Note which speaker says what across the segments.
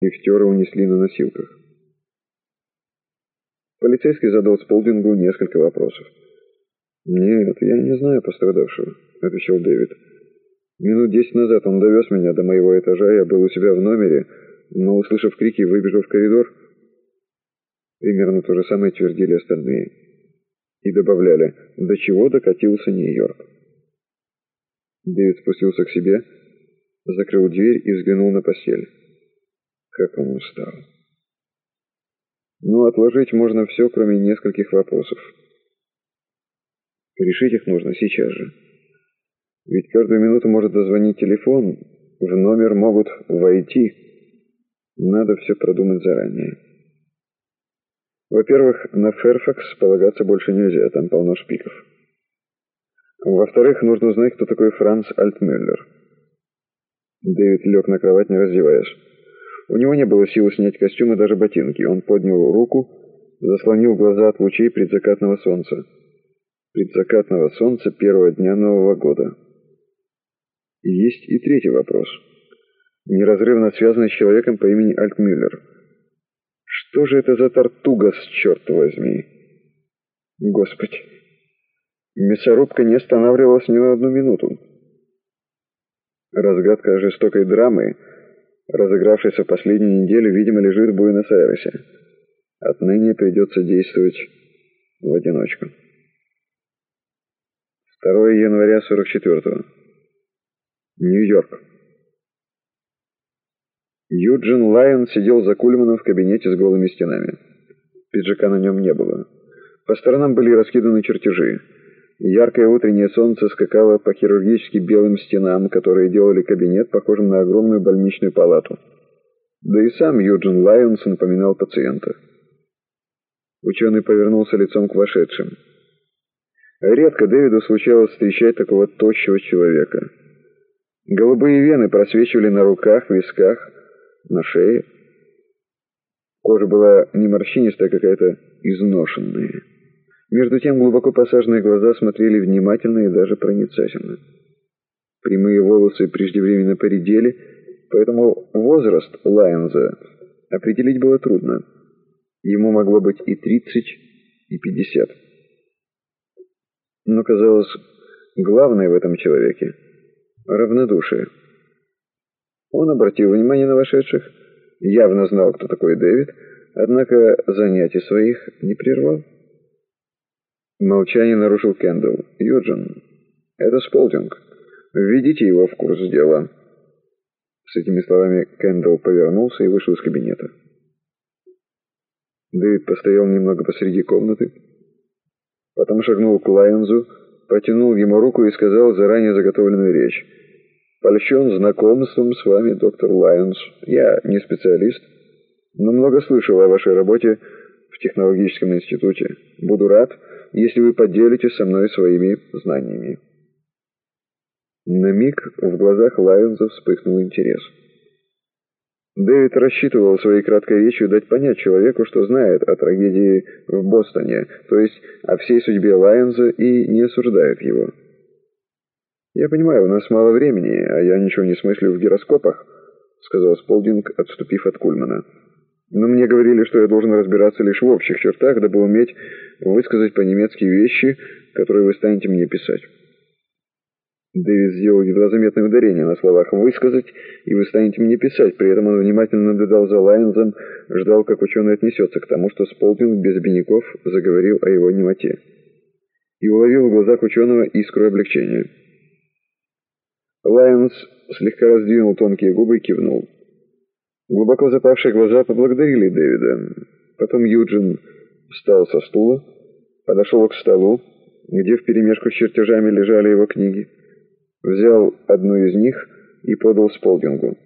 Speaker 1: Их тера унесли на носилках. Полицейский задал Сполдингу несколько вопросов. «Нет, я не знаю пострадавшего», — отвечал Дэвид. «Минут десять назад он довез меня до моего этажа, я был у себя в номере, но, услышав крики, выбежал в коридор». Примерно то же самое твердили остальные. И добавляли, до чего докатился Нью-Йорк. Дэвид спустился к себе, закрыл дверь и взглянул на постель. Как он устал. Но отложить можно все, кроме нескольких вопросов. Решить их нужно сейчас же. Ведь каждую минуту может зазвонить телефон, в номер могут войти. Надо все продумать заранее. Во-первых, на Ферфакс полагаться больше нельзя, там полно шпиков. Во-вторых, нужно узнать, кто такой Франц Альтмюллер. Дэвид лег на кровать, не раздеваясь. У него не было силы снять костюм и даже ботинки. Он поднял руку, заслонил глаза от лучей предзакатного солнца. Предзакатного солнца первого дня Нового года. Есть и третий вопрос. Неразрывно связанный с человеком по имени Альтмюллер. Что же это за тортуга, с черт возьми? Господи! Мясорубка не останавливалась ни на одну минуту. Разгадка жестокой драмы — разыгравшийся последнюю неделю, видимо, лежит в Буэнос-Айресе. Отныне придется действовать в одиночку. 2 января 44-го. Нью-Йорк. Юджин Лайон сидел за Кульманом в кабинете с голыми стенами. Пиджака на нем не было. По сторонам были раскиданы чертежи. Яркое утреннее солнце скакало по хирургически белым стенам, которые делали кабинет похожим на огромную больничную палату. Да и сам Юджин Лайонс напоминал пациента. Ученый повернулся лицом к вошедшим. Редко Дэвиду случалось встречать такого тощего человека. Голубые вены просвечивали на руках, висках, на шее. Кожа была не морщинистая, а какая-то изношенная. Между тем глубоко посаженные глаза смотрели внимательно и даже проницательно. Прямые волосы преждевременно поредели, поэтому возраст Лайонза определить было трудно. Ему могло быть и 30, и 50. Но, казалось, главное в этом человеке — равнодушие. Он обратил внимание на вошедших, явно знал, кто такой Дэвид, однако занятий своих не прервал. Молчание нарушил Кендалл. «Юджин, это Сполдинг. Введите его в курс дела». С этими словами Кендалл повернулся и вышел из кабинета. Дэвид постоял немного посреди комнаты, потом шагнул к Лайонзу, потянул ему руку и сказал заранее заготовленную речь. «Польщен знакомством с вами, доктор Лайонс. Я не специалист, но много слышал о вашей работе в технологическом институте. Буду рад, если вы поделитесь со мной своими знаниями». На миг в глазах Лайонза вспыхнул интерес. Дэвид рассчитывал своей краткой речью дать понять человеку, что знает о трагедии в Бостоне, то есть о всей судьбе Лайонза и не осуждает его. «Я понимаю, у нас мало времени, а я ничего не смыслю в гироскопах», — сказал Сполдинг, отступив от Кульмана. Но мне говорили, что я должен разбираться лишь в общих чертах, дабы уметь высказать по-немецки вещи, которые вы станете мне писать. Дэвид сделал едва заметное ударение на словах «высказать», и вы станете мне писать. При этом он внимательно наблюдал за Лайнзом, ждал, как ученый отнесется к тому, что Сполдинг без обиняков заговорил о его немоте. И уловил в глазах ученого искру облегчения. Лайнс слегка раздвинул тонкие губы и кивнул. Глубоко запавшие глаза поблагодарили Дэвида. Потом Юджин встал со стула, подошел к столу, где вперемешку с чертежами лежали его книги, взял одну из них и подал Сполдингу.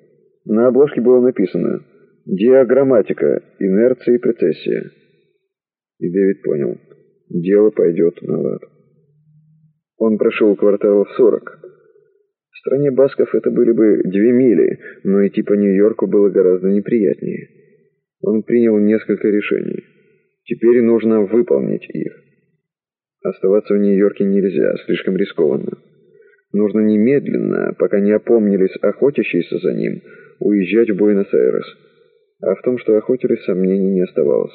Speaker 1: На обложке было написано «Диаграмматика, инерция и прецессия». И Дэвид понял, дело пойдет на лад. Он прошел кварталов сорок. Стране Басков это были бы две мили, но идти по Нью-Йорку было гораздо неприятнее. Он принял несколько решений. Теперь нужно выполнить их. Оставаться в Нью-Йорке нельзя, слишком рискованно. Нужно немедленно, пока не опомнились охотящиеся за ним, уезжать в Буэнос-Айрес. а в том, что охотились, сомнений не оставалось.